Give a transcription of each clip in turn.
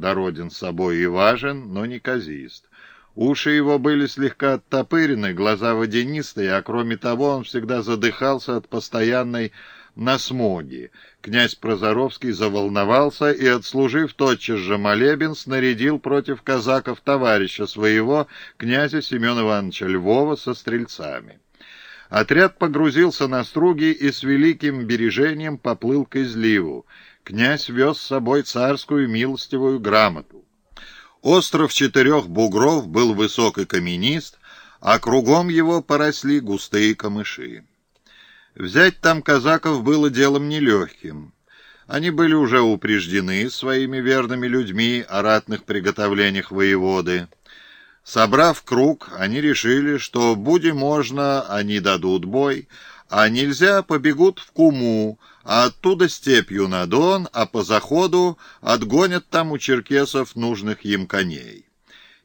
дороден собой и важен, но не казист. Уши его были слегка оттопырены, глаза водянистые, а кроме того он всегда задыхался от постоянной насмоги. Князь Прозоровский заволновался и, отслужив тотчас же молебен, снарядил против казаков товарища своего, князя Семена Ивановича Львова, со стрельцами. Отряд погрузился на струги и с великим бережением поплыл к изливу. Князь вез с собой царскую милостивую грамоту. Остров четырех бугров был высок и каменист, а кругом его поросли густые камыши. Взять там казаков было делом нелегким. Они были уже упреждены своими верными людьми о ратных приготовлениях воеводы. Собрав круг, они решили, что, будем можно, они дадут бой, а нельзя, побегут в Куму, а оттуда степью на Дон, а по заходу отгонят там у черкесов нужных им коней.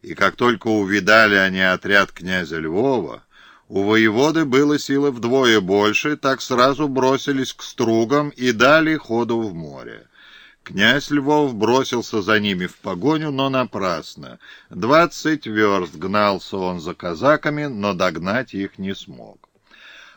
И как только увидали они отряд князя Львова, у воеводы было силы вдвое больше, так сразу бросились к стругам и дали ходу в море. Князь Львов бросился за ними в погоню, но напрасно. Двадцать верст гнался он за казаками, но догнать их не смог.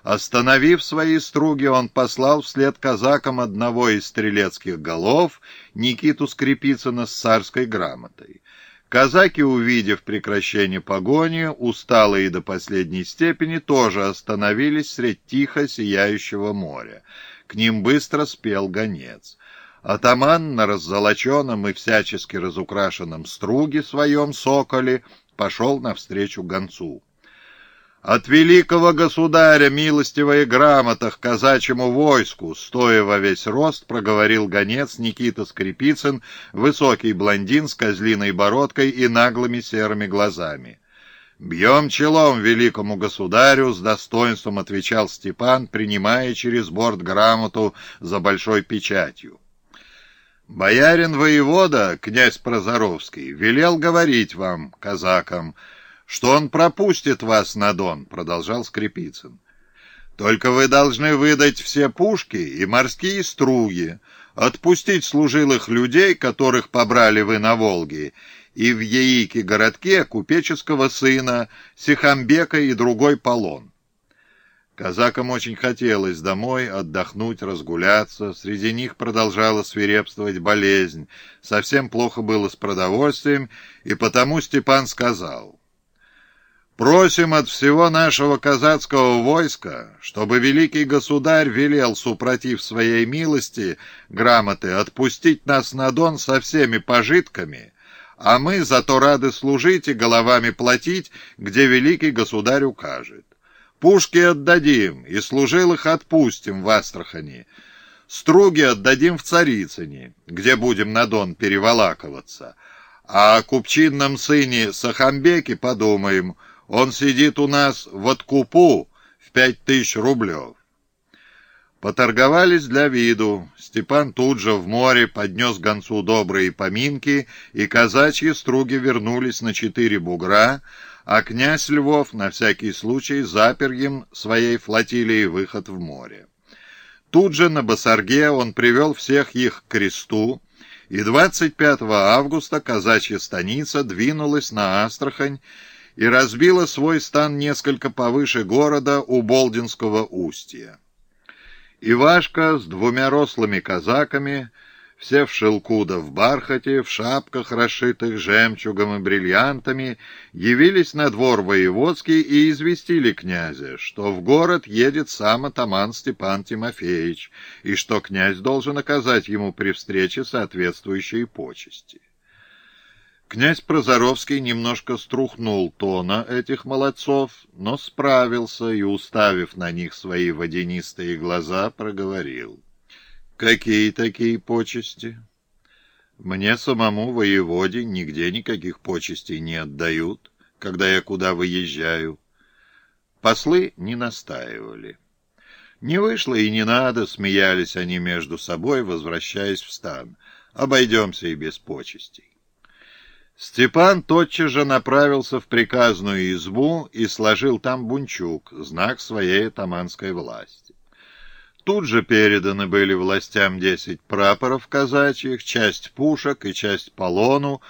Остановив свои струги, он послал вслед казакам одного из стрелецких голов, Никиту Скрипицына с царской грамотой. Казаки, увидев прекращение погони, усталые до последней степени, тоже остановились средь тихо сияющего моря. К ним быстро спел гонец. Атаман на раззолоченном и всячески разукрашенном струге своем соколе пошел навстречу гонцу. От великого государя милостивая грамота к казачьему войску, стоя во весь рост, проговорил гонец Никита Скрипицын, высокий блондин с козлиной бородкой и наглыми серыми глазами. «Бьем челом великому государю», — с достоинством отвечал Степан, принимая через борт грамоту за большой печатью. «Боярин воевода, князь Прозоровский, велел говорить вам, казакам, — что он пропустит вас на Дон, — продолжал Скрипицын. Только вы должны выдать все пушки и морские струги, отпустить служилых людей, которых побрали вы на Волге, и в Яике городке купеческого сына, Сихамбека и другой полон. Казакам очень хотелось домой отдохнуть, разгуляться. Среди них продолжала свирепствовать болезнь. Совсем плохо было с продовольствием, и потому Степан сказал, Просим от всего нашего казацкого войска, чтобы великий государь велел, супротив своей милости, грамоты, отпустить нас на Дон со всеми пожитками, а мы зато рады служить и головами платить, где великий государь укажет. Пушки отдадим, и служилых отпустим в Астрахани. Струги отдадим в Царицыне, где будем на Дон переволаковаться. А о купчинном сыне Сахамбеке подумаем — он сидит у нас в откупу в пять тысяч рублев. Поторговались для виду. Степан тут же в море поднес гонцу добрые поминки, и казачьи струги вернулись на четыре бугра, а князь Львов на всякий случай запер им своей флотилией выход в море. Тут же на Басарге он привел всех их к кресту, и 25 августа казачья станица двинулась на Астрахань, и разбила свой стан несколько повыше города у Болдинского устья. Ивашка с двумя рослыми казаками, все в шелку да в бархате, в шапках, расшитых жемчугом и бриллиантами, явились на двор воеводский и известили князя, что в город едет сам атаман Степан Тимофеевич, и что князь должен оказать ему при встрече соответствующие почести. Князь Прозоровский немножко струхнул тона этих молодцов, но справился и, уставив на них свои водянистые глаза, проговорил. «Какие такие почести?» «Мне самому воеводе нигде никаких почестей не отдают, когда я куда выезжаю». Послы не настаивали. Не вышло и не надо, смеялись они между собой, возвращаясь в стан. Обойдемся и без почестей. Степан тотчас же направился в приказную избу и сложил там бунчук, знак своей атаманской власти. Тут же переданы были властям десять прапоров казачьих, часть пушек и часть полону,